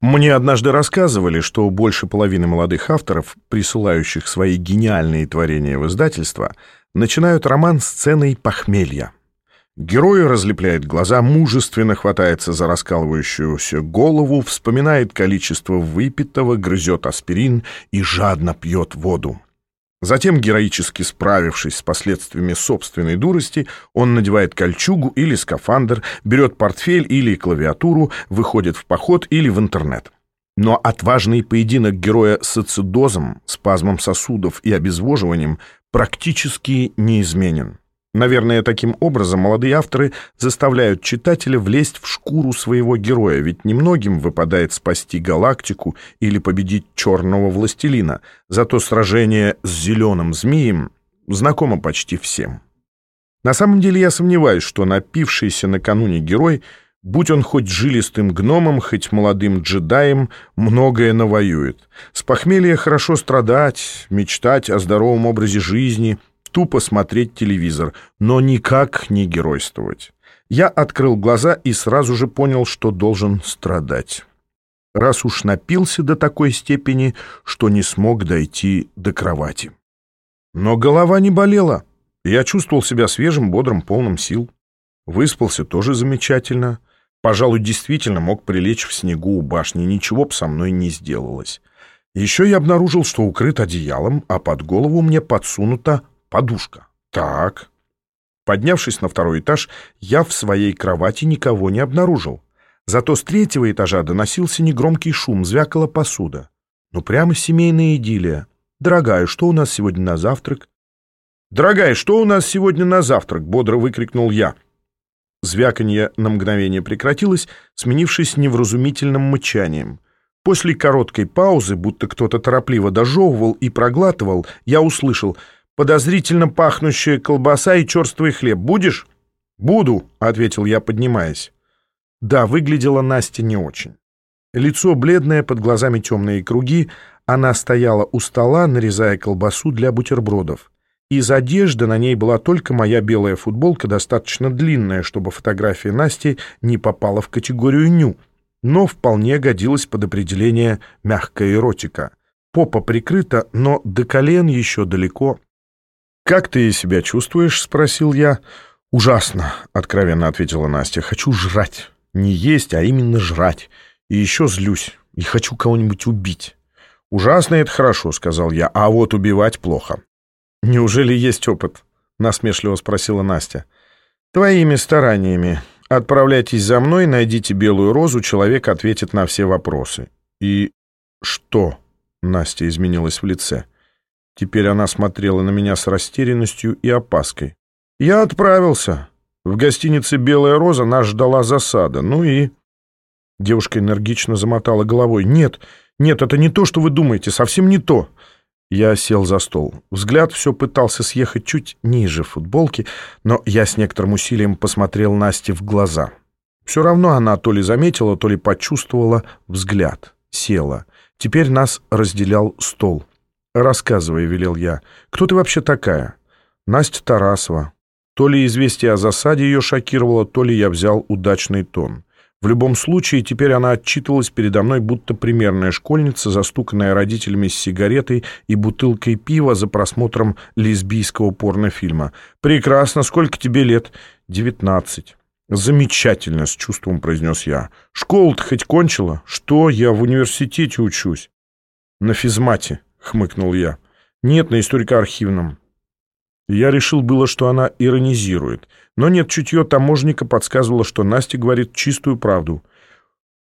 Мне однажды рассказывали, что больше половины молодых авторов, присылающих свои гениальные творения в издательство, начинают роман сценой похмелья. Герой разлепляет глаза, мужественно хватается за раскалывающуюся голову, вспоминает количество выпитого, грызет аспирин и жадно пьет воду. Затем, героически справившись с последствиями собственной дурости, он надевает кольчугу или скафандр, берет портфель или клавиатуру, выходит в поход или в интернет. Но отважный поединок героя с ацидозом, спазмом сосудов и обезвоживанием практически неизменен. Наверное, таким образом молодые авторы заставляют читателя влезть в шкуру своего героя, ведь немногим выпадает спасти галактику или победить черного властелина, зато сражение с зеленым змеем знакомо почти всем. На самом деле я сомневаюсь, что напившийся накануне герой, будь он хоть жилистым гномом, хоть молодым джедаем, многое навоюет. С похмелья хорошо страдать, мечтать о здоровом образе жизни — тупо смотреть телевизор, но никак не геройствовать. Я открыл глаза и сразу же понял, что должен страдать. Раз уж напился до такой степени, что не смог дойти до кровати. Но голова не болела. Я чувствовал себя свежим, бодрым, полным сил. Выспался тоже замечательно. Пожалуй, действительно мог прилечь в снегу у башни. Ничего б со мной не сделалось. Еще я обнаружил, что укрыт одеялом, а под голову мне подсунута подушка. Так. Поднявшись на второй этаж, я в своей кровати никого не обнаружил. Зато с третьего этажа доносился негромкий шум, звякала посуда. Ну, прямо семейная идиллия. «Дорогая, что у нас сегодня на завтрак?» «Дорогая, что у нас сегодня на завтрак?» — бодро выкрикнул я. Звяканье на мгновение прекратилось, сменившись невразумительным мычанием. После короткой паузы, будто кто-то торопливо дожевывал и проглатывал, я услышал — подозрительно пахнущая колбаса и черствый хлеб. Будешь?» «Буду», — ответил я, поднимаясь. Да, выглядела Настя не очень. Лицо бледное, под глазами темные круги. Она стояла у стола, нарезая колбасу для бутербродов. Из одежды на ней была только моя белая футболка, достаточно длинная, чтобы фотография Насти не попала в категорию «ню», но вполне годилась под определение «мягкая эротика». Попа прикрыта, но до колен еще далеко. «Как ты себя чувствуешь?» — спросил я. «Ужасно», — откровенно ответила Настя. «Хочу жрать. Не есть, а именно жрать. И еще злюсь. И хочу кого-нибудь убить». «Ужасно — это хорошо», — сказал я. «А вот убивать плохо». «Неужели есть опыт?» — насмешливо спросила Настя. «Твоими стараниями. Отправляйтесь за мной, найдите белую розу, человек ответит на все вопросы». «И что?» — Настя изменилась в лице. — Теперь она смотрела на меня с растерянностью и опаской. «Я отправился. В гостинице «Белая роза» нас ждала засада. Ну и...» Девушка энергично замотала головой. «Нет, нет, это не то, что вы думаете. Совсем не то». Я сел за стол. Взгляд все пытался съехать чуть ниже футболки, но я с некоторым усилием посмотрел Насте в глаза. Все равно она то ли заметила, то ли почувствовала взгляд. Села. Теперь нас разделял стол. «Рассказывай», — велел я. «Кто ты вообще такая?» «Настя Тарасова». То ли известие о засаде ее шокировало, то ли я взял удачный тон. В любом случае, теперь она отчитывалась передо мной, будто примерная школьница, застуканная родителями с сигаретой и бутылкой пива за просмотром лесбийского порнофильма. «Прекрасно. Сколько тебе лет?» «Девятнадцать». «Замечательно», — с чувством произнес я. «Школу-то хоть кончила?» «Что? Я в университете учусь». «На физмате». — хмыкнул я. «Нет, на историко-архивном». Я решил было, что она иронизирует. Но нет, чутье таможника подсказывало, что Настя говорит чистую правду.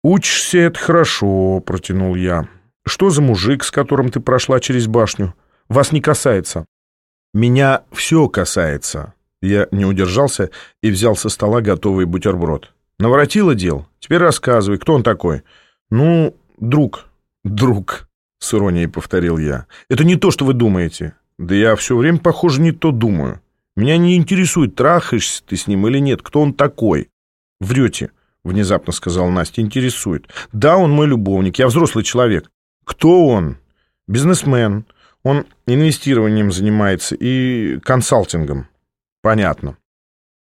«Учишься — это хорошо», — протянул я. «Что за мужик, с которым ты прошла через башню? Вас не касается». «Меня все касается». Я не удержался и взял со стола готовый бутерброд. «Наворотила дел? Теперь рассказывай, кто он такой?» «Ну, друг». «Друг», с иронией повторил я. «Это не то, что вы думаете». «Да я все время, похоже, не то думаю. Меня не интересует, трахаешься ты с ним или нет, кто он такой». «Врете», — внезапно сказал Настя, — «интересует». «Да, он мой любовник, я взрослый человек». «Кто он?» «Бизнесмен. Он инвестированием занимается и консалтингом». «Понятно.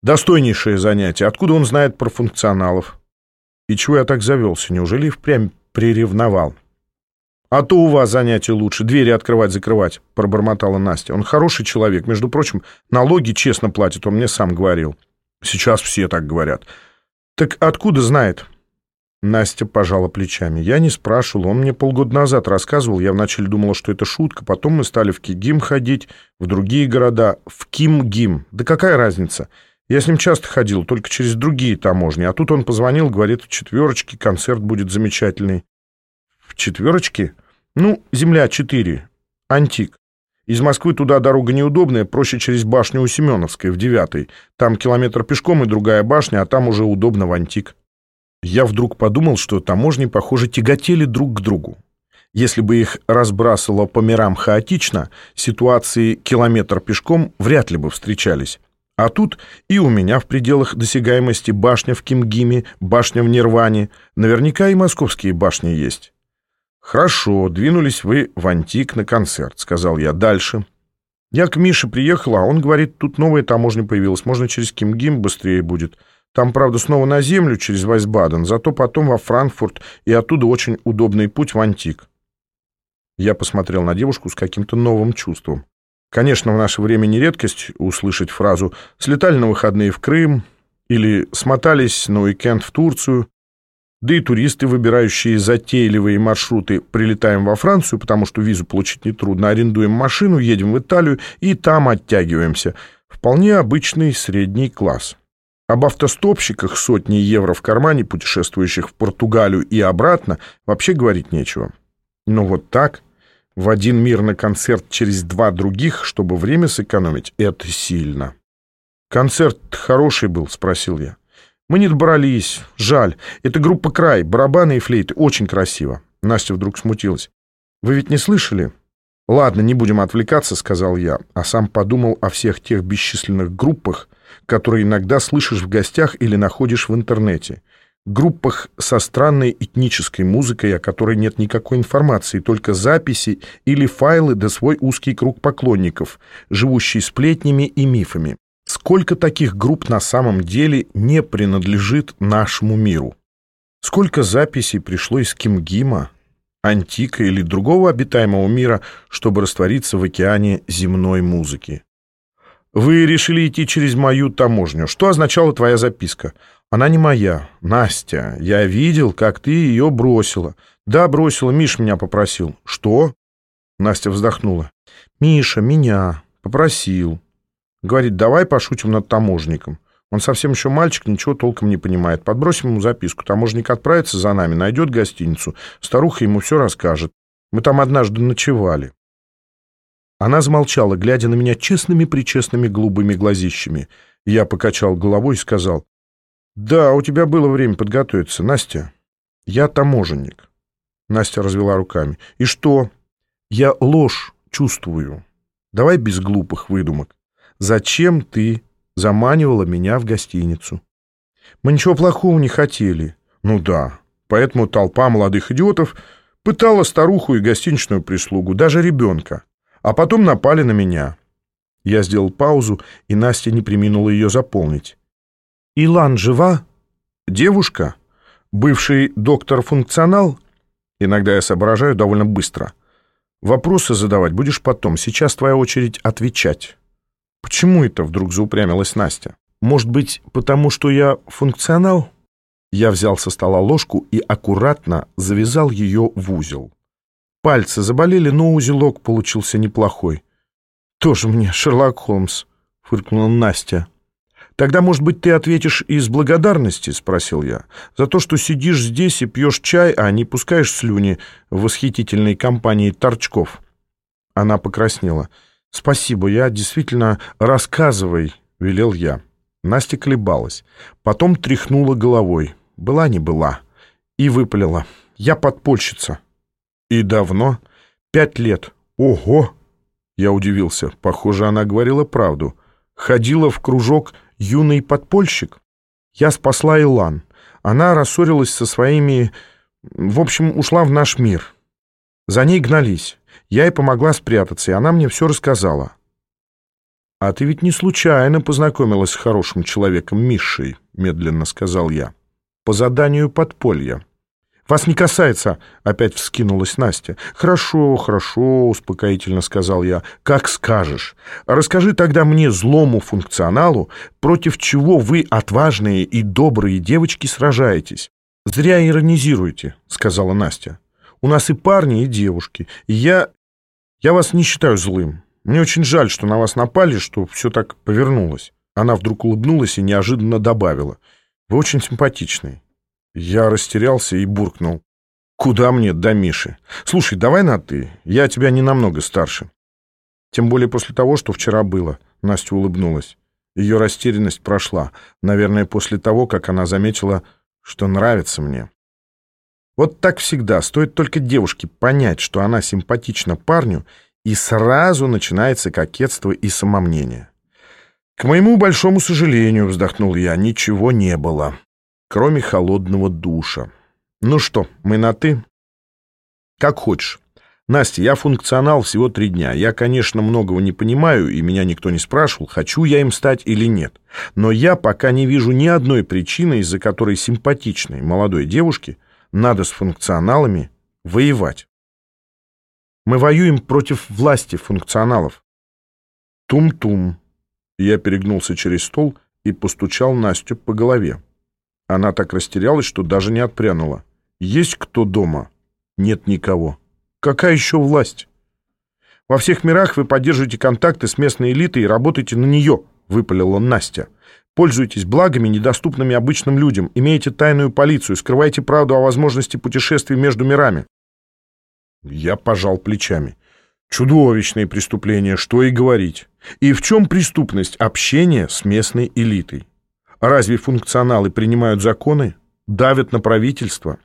Достойнейшее занятие. Откуда он знает про функционалов?» «И чего я так завелся? Неужели впрямь приревновал. «А то у вас занятие лучше, двери открывать-закрывать», — пробормотала Настя. «Он хороший человек, между прочим, налоги честно платит, он мне сам говорил». «Сейчас все так говорят». «Так откуда знает?» Настя пожала плечами. Я не спрашивал, он мне полгода назад рассказывал. Я вначале думала, что это шутка. Потом мы стали в Кигим ходить, в другие города. В Кимгим. Да какая разница? Я с ним часто ходил, только через другие таможни. А тут он позвонил, говорит, в четверочке концерт будет замечательный. В четверочке? Ну, земля 4. Антик. Из Москвы туда дорога неудобная, проще через башню у Семеновской, в девятой. Там километр пешком и другая башня, а там уже удобно в Антик. Я вдруг подумал, что таможни, похоже, тяготели друг к другу. Если бы их разбрасывало по мирам хаотично, ситуации километр пешком вряд ли бы встречались. А тут и у меня в пределах досягаемости башня в Кимгиме, башня в Нирване, наверняка и московские башни есть. «Хорошо, двинулись вы в Антик на концерт», — сказал я. «Дальше». Я к Мише приехал, а он говорит, тут новая таможня появилась, можно через Кимгим быстрее будет. Там, правда, снова на землю через Вайсбаден, зато потом во Франкфурт и оттуда очень удобный путь в Антик. Я посмотрел на девушку с каким-то новым чувством. Конечно, в наше время не редкость услышать фразу «слетали на выходные в Крым» или «смотались на уикенд в Турцию». Да и туристы, выбирающие затейливые маршруты, прилетаем во Францию, потому что визу получить нетрудно, арендуем машину, едем в Италию и там оттягиваемся. Вполне обычный средний класс. Об автостопщиках сотни евро в кармане, путешествующих в Португалию и обратно, вообще говорить нечего. Но вот так, в один мир на концерт через два других, чтобы время сэкономить, это сильно. «Концерт хороший был?» — спросил я. «Мы не добрались. Жаль. Это группа «Край», барабаны и флейты. Очень красиво». Настя вдруг смутилась. «Вы ведь не слышали?» «Ладно, не будем отвлекаться», — сказал я, а сам подумал о всех тех бесчисленных группах, которые иногда слышишь в гостях или находишь в интернете. Группах со странной этнической музыкой, о которой нет никакой информации, только записи или файлы да свой узкий круг поклонников, живущий сплетнями и мифами. Сколько таких групп на самом деле не принадлежит нашему миру? Сколько записей пришло из Кимгима, Антика или другого обитаемого мира, чтобы раствориться в океане земной музыки? Вы решили идти через мою таможню. Что означала твоя записка? Она не моя. Настя, я видел, как ты ее бросила. Да, бросила, Миш меня попросил. Что? Настя вздохнула. Миша меня попросил. Говорит, давай пошутим над таможником. Он совсем еще мальчик, ничего толком не понимает. Подбросим ему записку. Таможник отправится за нами, найдет гостиницу. Старуха ему все расскажет. Мы там однажды ночевали. Она замолчала, глядя на меня честными-причестными голубыми глазищами. Я покачал головой и сказал, «Да, у тебя было время подготовиться, Настя. Я таможенник». Настя развела руками. «И что? Я ложь чувствую. Давай без глупых выдумок. Зачем ты заманивала меня в гостиницу? Мы ничего плохого не хотели. Ну да, поэтому толпа молодых идиотов пытала старуху и гостиничную прислугу, даже ребенка а потом напали на меня. Я сделал паузу, и Настя не приминула ее заполнить. «Илан жива? Девушка? Бывший доктор-функционал?» Иногда я соображаю довольно быстро. «Вопросы задавать будешь потом, сейчас твоя очередь отвечать». «Почему это?» — вдруг заупрямилась Настя. «Может быть, потому что я функционал?» Я взял со стола ложку и аккуратно завязал ее в узел. Пальцы заболели, но узелок получился неплохой. «Тоже мне Шерлок Холмс», — фыркнула Настя. «Тогда, может быть, ты ответишь из благодарности?» — спросил я. «За то, что сидишь здесь и пьешь чай, а не пускаешь слюни в восхитительной компании торчков». Она покраснела. «Спасибо, я действительно... Рассказывай», — велел я. Настя колебалась. Потом тряхнула головой. Была не была. И выпалила. «Я подпольщица». «И давно?» «Пять лет». «Ого!» Я удивился. Похоже, она говорила правду. Ходила в кружок юный подпольщик. Я спасла Илан. Она рассорилась со своими... В общем, ушла в наш мир. За ней гнались. Я ей помогла спрятаться, и она мне все рассказала. «А ты ведь не случайно познакомилась с хорошим человеком Мишей», — медленно сказал я. «По заданию подполья». «Вас не касается», — опять вскинулась Настя. «Хорошо, хорошо», — успокоительно сказал я. «Как скажешь. Расскажи тогда мне, злому функционалу, против чего вы, отважные и добрые девочки, сражаетесь». «Зря иронизируете», — сказала Настя. «У нас и парни, и девушки. И я... я вас не считаю злым. Мне очень жаль, что на вас напали, что все так повернулось». Она вдруг улыбнулась и неожиданно добавила. «Вы очень симпатичный». Я растерялся и буркнул. «Куда мне до Миши? Слушай, давай на «ты». Я тебя не намного старше». Тем более после того, что вчера было. Настя улыбнулась. Ее растерянность прошла. Наверное, после того, как она заметила, что нравится мне. Вот так всегда. Стоит только девушке понять, что она симпатична парню, и сразу начинается кокетство и самомнение. К моему большому сожалению, вздохнул я, ничего не было кроме холодного душа. Ну что, мы на «ты»? Как хочешь. Настя, я функционал всего три дня. Я, конечно, многого не понимаю, и меня никто не спрашивал, хочу я им стать или нет. Но я пока не вижу ни одной причины, из-за которой симпатичной молодой девушке надо с функционалами воевать. Мы воюем против власти функционалов. Тум-тум. Я перегнулся через стол и постучал Настю по голове. Она так растерялась, что даже не отпрянула. «Есть кто дома?» «Нет никого». «Какая еще власть?» «Во всех мирах вы поддерживаете контакты с местной элитой и работаете на нее», — выпалила Настя. «Пользуйтесь благами, недоступными обычным людям, имеете тайную полицию, скрываете правду о возможности путешествий между мирами». Я пожал плечами. Чудовищные преступления, что и говорить. И в чем преступность общения с местной элитой? Разве функционалы принимают законы? Давят на правительство?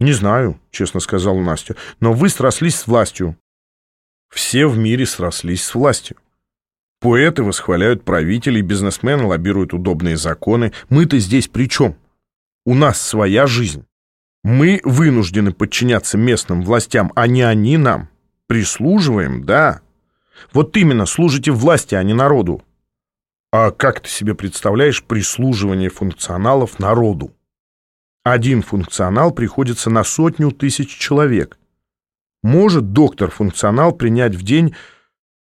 Не знаю, честно сказала Настя, но вы срослись с властью. Все в мире срослись с властью. Поэты восхваляют правителей, бизнесмены лоббируют удобные законы. Мы-то здесь при чем? У нас своя жизнь. Мы вынуждены подчиняться местным властям, а не они нам. Прислуживаем, да. Вот именно, служите власти, а не народу. А как ты себе представляешь прислуживание функционалов народу? Один функционал приходится на сотню тысяч человек. Может доктор-функционал принять в день,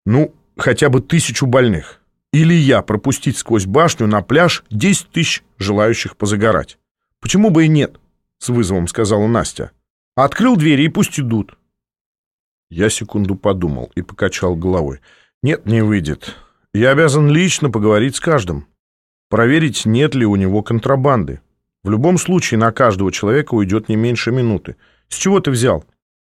ну, хотя бы тысячу больных? Или я пропустить сквозь башню на пляж 10 тысяч желающих позагорать? Почему бы и нет? С вызовом сказала Настя. Открыл двери и пусть идут. Я секунду подумал и покачал головой. Нет, не выйдет. Я обязан лично поговорить с каждым. Проверить, нет ли у него контрабанды. В любом случае на каждого человека уйдет не меньше минуты. С чего ты взял?